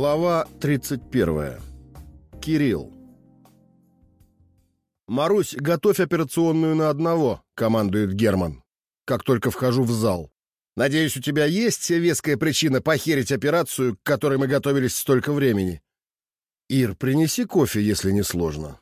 Глава 31. Кирилл. «Марусь, готовь операционную на одного», — командует Герман, как только вхожу в зал. «Надеюсь, у тебя есть веская причина похерить операцию, к которой мы готовились столько времени?» «Ир, принеси кофе, если не сложно».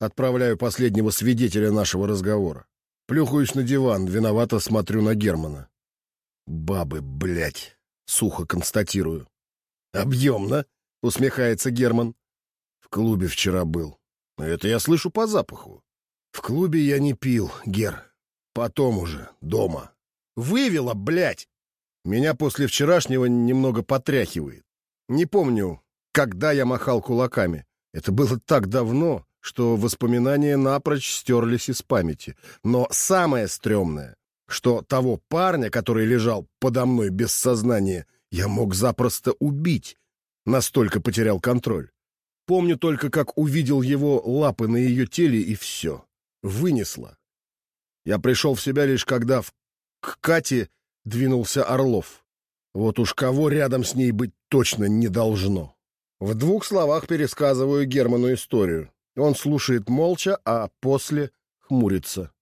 Отправляю последнего свидетеля нашего разговора. Плюхаюсь на диван, виновато смотрю на Германа. «Бабы, блядь!» — сухо констатирую. «Объемно!» — усмехается Герман. «В клубе вчера был. Это я слышу по запаху. В клубе я не пил, Гер. Потом уже, дома. Вывела, блядь! Меня после вчерашнего немного потряхивает. Не помню, когда я махал кулаками. Это было так давно, что воспоминания напрочь стерлись из памяти. Но самое стрёмное, что того парня, который лежал подо мной без сознания, я мог запросто убить. Настолько потерял контроль. Помню только, как увидел его лапы на ее теле, и все. Вынесло. Я пришел в себя лишь когда в... к Кате двинулся Орлов. Вот уж кого рядом с ней быть точно не должно. В двух словах пересказываю Герману историю. Он слушает молча, а после хмурится.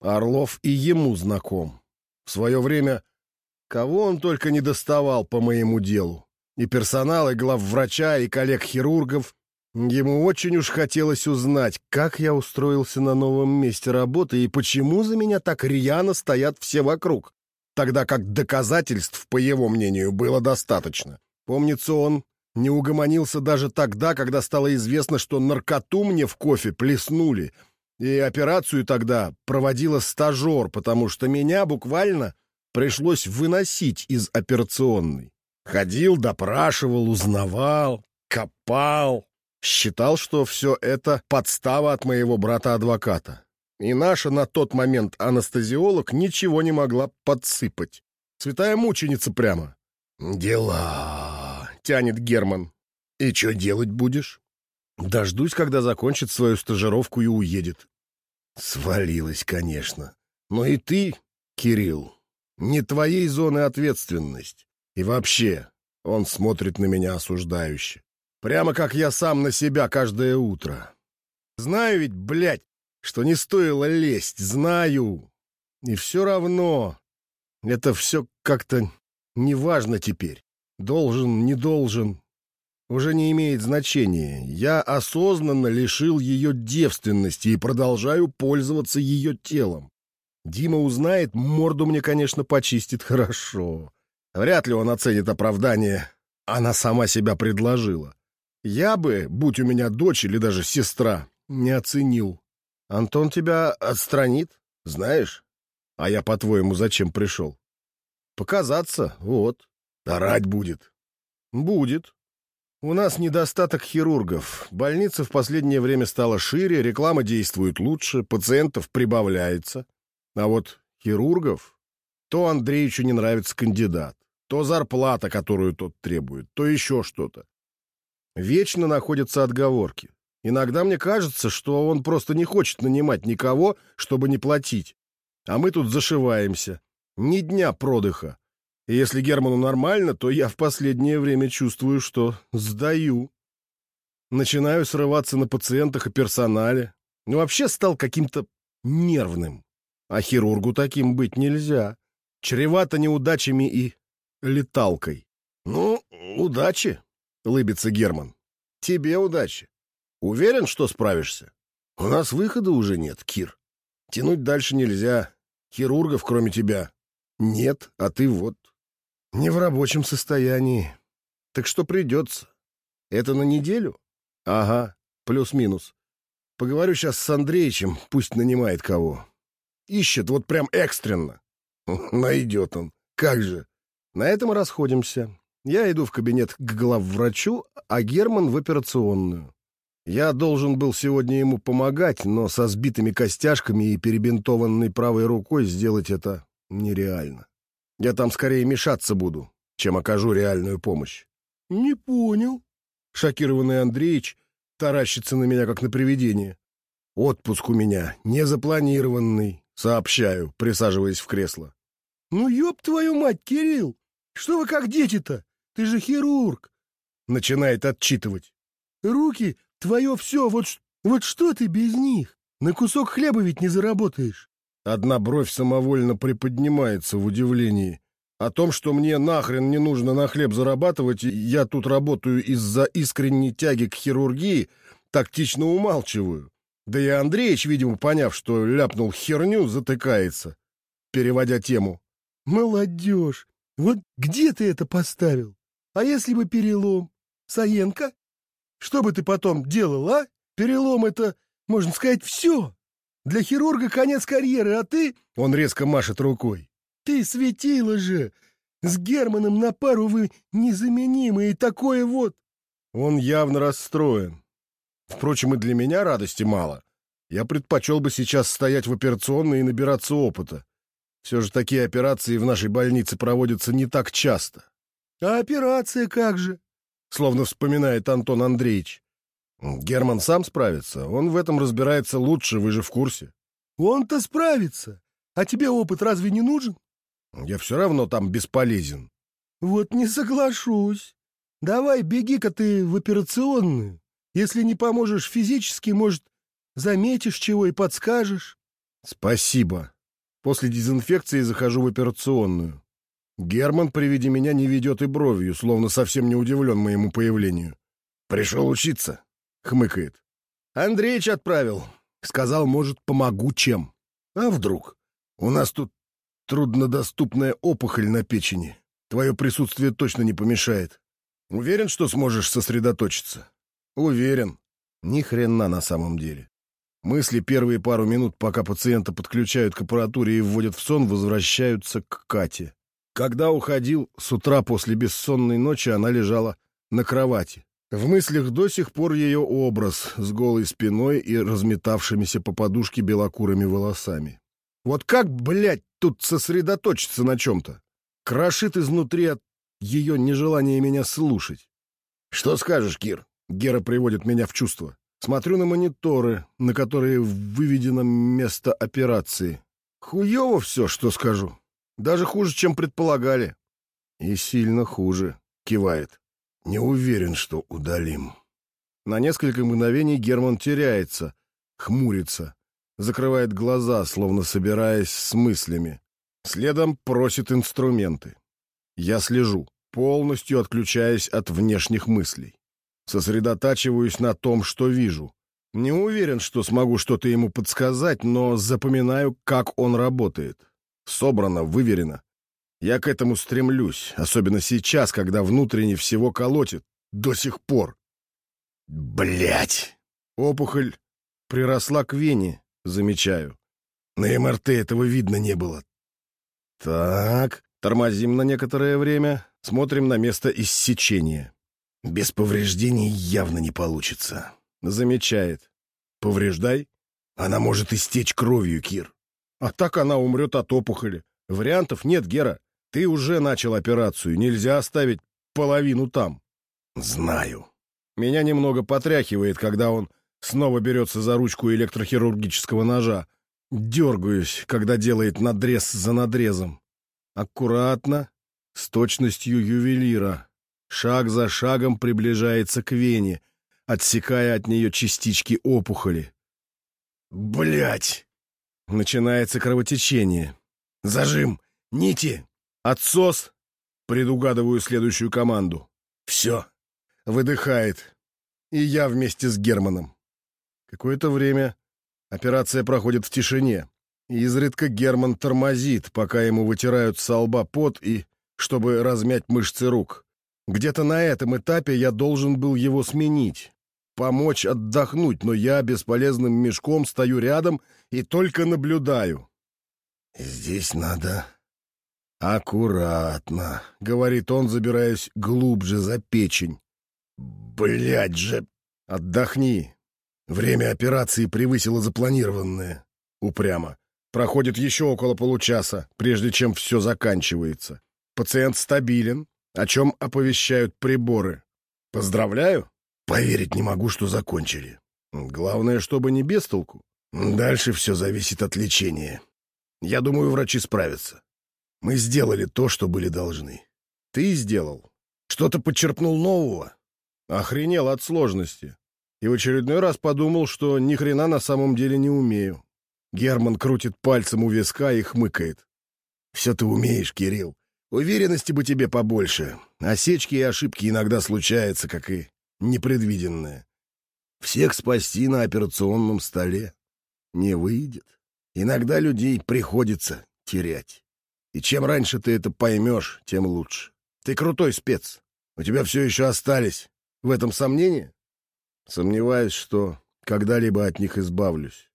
Орлов и ему знаком. В свое время кого он только не доставал по моему делу. И персонал, и главврача, и коллег-хирургов. Ему очень уж хотелось узнать, как я устроился на новом месте работы и почему за меня так рьяно стоят все вокруг, тогда как доказательств, по его мнению, было достаточно. Помнится, он не угомонился даже тогда, когда стало известно, что наркоту мне в кофе плеснули, и операцию тогда проводила стажер, потому что меня буквально пришлось выносить из операционной. Ходил, допрашивал, узнавал, копал. Считал, что все это подстава от моего брата-адвоката. И наша на тот момент анестезиолог ничего не могла подсыпать. Святая мученица прямо. «Дела», — тянет Герман. «И что делать будешь?» «Дождусь, когда закончит свою стажировку и уедет». Свалилась, конечно. Но и ты, Кирилл, не твоей зоны ответственность. И вообще, он смотрит на меня осуждающе. Прямо как я сам на себя каждое утро. Знаю ведь, блядь, что не стоило лезть, знаю. И все равно это все как-то неважно теперь. Должен, не должен. Уже не имеет значения. Я осознанно лишил ее девственности и продолжаю пользоваться ее телом. Дима узнает, морду мне, конечно, почистит хорошо. Вряд ли он оценит оправдание. Она сама себя предложила. Я бы, будь у меня дочь или даже сестра, не оценил. Антон тебя отстранит, знаешь? А я, по-твоему, зачем пришел? Показаться, вот. Орать будет. Будет. У нас недостаток хирургов. Больница в последнее время стала шире, реклама действует лучше, пациентов прибавляется. А вот хирургов... То Андреевичу не нравится кандидат, то зарплата, которую тот требует, то еще что-то. Вечно находятся отговорки. Иногда мне кажется, что он просто не хочет нанимать никого, чтобы не платить. А мы тут зашиваемся. Ни дня продыха. И если Герману нормально, то я в последнее время чувствую, что сдаю. Начинаю срываться на пациентах и персонале. Ну, вообще стал каким-то нервным. А хирургу таким быть нельзя. Чревато неудачами и леталкой. «Ну, удачи», — лыбится Герман. «Тебе удачи. Уверен, что справишься? У нас выхода уже нет, Кир. Тянуть дальше нельзя. Хирургов, кроме тебя, нет, а ты вот не в рабочем состоянии. Так что придется. Это на неделю? Ага, плюс-минус. Поговорю сейчас с Андреичем, пусть нанимает кого. Ищет вот прям экстренно. Найдет он. Как же. На этом расходимся. Я иду в кабинет к главврачу, а Герман в операционную. Я должен был сегодня ему помогать, но со сбитыми костяшками и перебинтованной правой рукой сделать это нереально. Я там скорее мешаться буду, чем окажу реальную помощь. — Не понял. Шокированный Андреич таращится на меня, как на привидение. Отпуск у меня незапланированный. Сообщаю, присаживаясь в кресло. «Ну, ёб твою мать, Кирилл! Что вы как дети-то? Ты же хирург! начинает отчитывать. Руки — твое все, вот, вот что ты без них? На кусок хлеба ведь не заработаешь. Одна бровь самовольно приподнимается в удивлении. О том, что мне нахрен не нужно на хлеб зарабатывать, я тут работаю из-за искренней тяги к хирургии, тактично умалчиваю. Да и Андреич, видимо, поняв, что ляпнул херню, затыкается, переводя тему. «Молодежь! Вот где ты это поставил? А если бы перелом? Саенко? Что бы ты потом делал, а? Перелом — это, можно сказать, все. Для хирурга конец карьеры, а ты...» Он резко машет рукой. «Ты светила же! С Германом на пару вы незаменимы, и такое вот...» Он явно расстроен. Впрочем, и для меня радости мало. Я предпочел бы сейчас стоять в операционной и набираться опыта. Все же такие операции в нашей больнице проводятся не так часто. А операция как же? Словно вспоминает Антон Андреевич. Герман сам справится. Он в этом разбирается лучше, вы же в курсе. Он-то справится. А тебе опыт разве не нужен? Я все равно там бесполезен. Вот не соглашусь. Давай, беги-ка ты в операционную. Если не поможешь физически, может, заметишь чего и подскажешь. Спасибо. После дезинфекции захожу в операционную. Герман при виде меня не ведет и бровью, словно совсем не удивлен моему появлению. «Пришел учиться», — хмыкает. «Андреич отправил. Сказал, может, помогу чем. А вдруг? У нас тут труднодоступная опухоль на печени. Твое присутствие точно не помешает. Уверен, что сможешь сосредоточиться?» «Уверен. Ни хрена на самом деле. Мысли первые пару минут, пока пациента подключают к аппаратуре и вводят в сон, возвращаются к Кате. Когда уходил, с утра после бессонной ночи она лежала на кровати. В мыслях до сих пор ее образ с голой спиной и разметавшимися по подушке белокурыми волосами. Вот как, блядь, тут сосредоточиться на чем-то? Крошит изнутри от ее нежелания меня слушать. «Что скажешь, Кир?» Гера приводит меня в чувство. Смотрю на мониторы, на которые выведено место операции. Хуево все, что скажу. Даже хуже, чем предполагали. И сильно хуже, кивает. Не уверен, что удалим. На несколько мгновений Герман теряется, хмурится, закрывает глаза, словно собираясь с мыслями. Следом просит инструменты. Я слежу, полностью отключаясь от внешних мыслей. Сосредотачиваюсь на том, что вижу. Не уверен, что смогу что-то ему подсказать, но запоминаю, как он работает. Собрано, выверено. Я к этому стремлюсь, особенно сейчас, когда внутренне всего колотит. До сих пор. Блять! Опухоль приросла к вене, замечаю. На МРТ этого видно не было. Так, тормозим на некоторое время, смотрим на место иссечения. Без повреждений явно не получится. Замечает. Повреждай. Она может истечь кровью, Кир. А так она умрет от опухоли. Вариантов нет, Гера. Ты уже начал операцию. Нельзя оставить половину там. Знаю. Меня немного потряхивает, когда он снова берется за ручку электрохирургического ножа. Дергаюсь, когда делает надрез за надрезом. Аккуратно, с точностью ювелира шаг за шагом приближается к вене, отсекая от нее частички опухоли. Блять! Начинается кровотечение. Зажим! Нити! Отсос! Предугадываю следующую команду. Все. Выдыхает. И я вместе с Германом. Какое-то время операция проходит в тишине. И изредка Герман тормозит, пока ему вытирают со лба пот и чтобы размять мышцы рук. Где-то на этом этапе я должен был его сменить, помочь отдохнуть, но я бесполезным мешком стою рядом и только наблюдаю. «Здесь надо аккуратно», — говорит он, забираясь глубже за печень. «Блядь же! Отдохни!» Время операции превысило запланированное. Упрямо. Проходит еще около получаса, прежде чем все заканчивается. Пациент стабилен, о чем оповещают приборы. Поздравляю. Поверить не могу, что закончили. Главное, чтобы не без толку. Дальше все зависит от лечения. Я думаю, врачи справятся. Мы сделали то, что были должны. Ты сделал. Что-то подчерпнул нового. Охренел от сложности. И в очередной раз подумал, что ни хрена на самом деле не умею. Герман крутит пальцем у виска и хмыкает. «Все ты умеешь, Кирилл. Уверенности бы тебе побольше. Осечки и ошибки иногда случаются, как и непредвиденное. Всех спасти на операционном столе не выйдет. Иногда людей приходится терять. И чем раньше ты это поймешь, тем лучше. Ты крутой спец. У тебя все еще остались. В этом сомнения? Сомневаюсь, что когда-либо от них избавлюсь.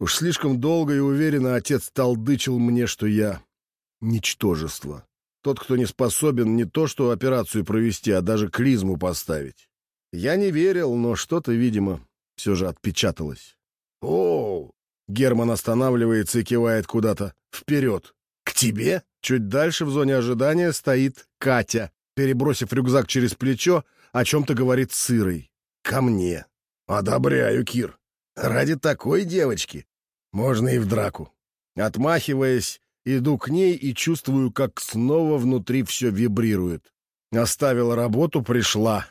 Уж слишком долго и уверенно отец толдычил мне, что я — ничтожество. Тот, кто не способен не то что операцию провести, а даже клизму поставить. Я не верил, но что-то, видимо, все же отпечаталось. «О!» — Герман останавливается и кивает куда-то. «Вперед!» «К тебе?» Чуть дальше в зоне ожидания стоит Катя. Перебросив рюкзак через плечо, о чем-то говорит сырой. «Ко мне!» «Одобряю, Кир. Ради такой девочки можно и в драку». Отмахиваясь, иду к ней и чувствую, как снова внутри все вибрирует. Оставила работу, пришла.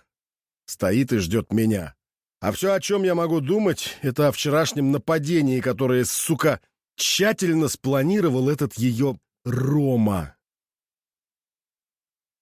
Стоит и ждет меня. А все, о чем я могу думать, это о вчерашнем нападении, которое, сука, тщательно спланировал этот ее Рома.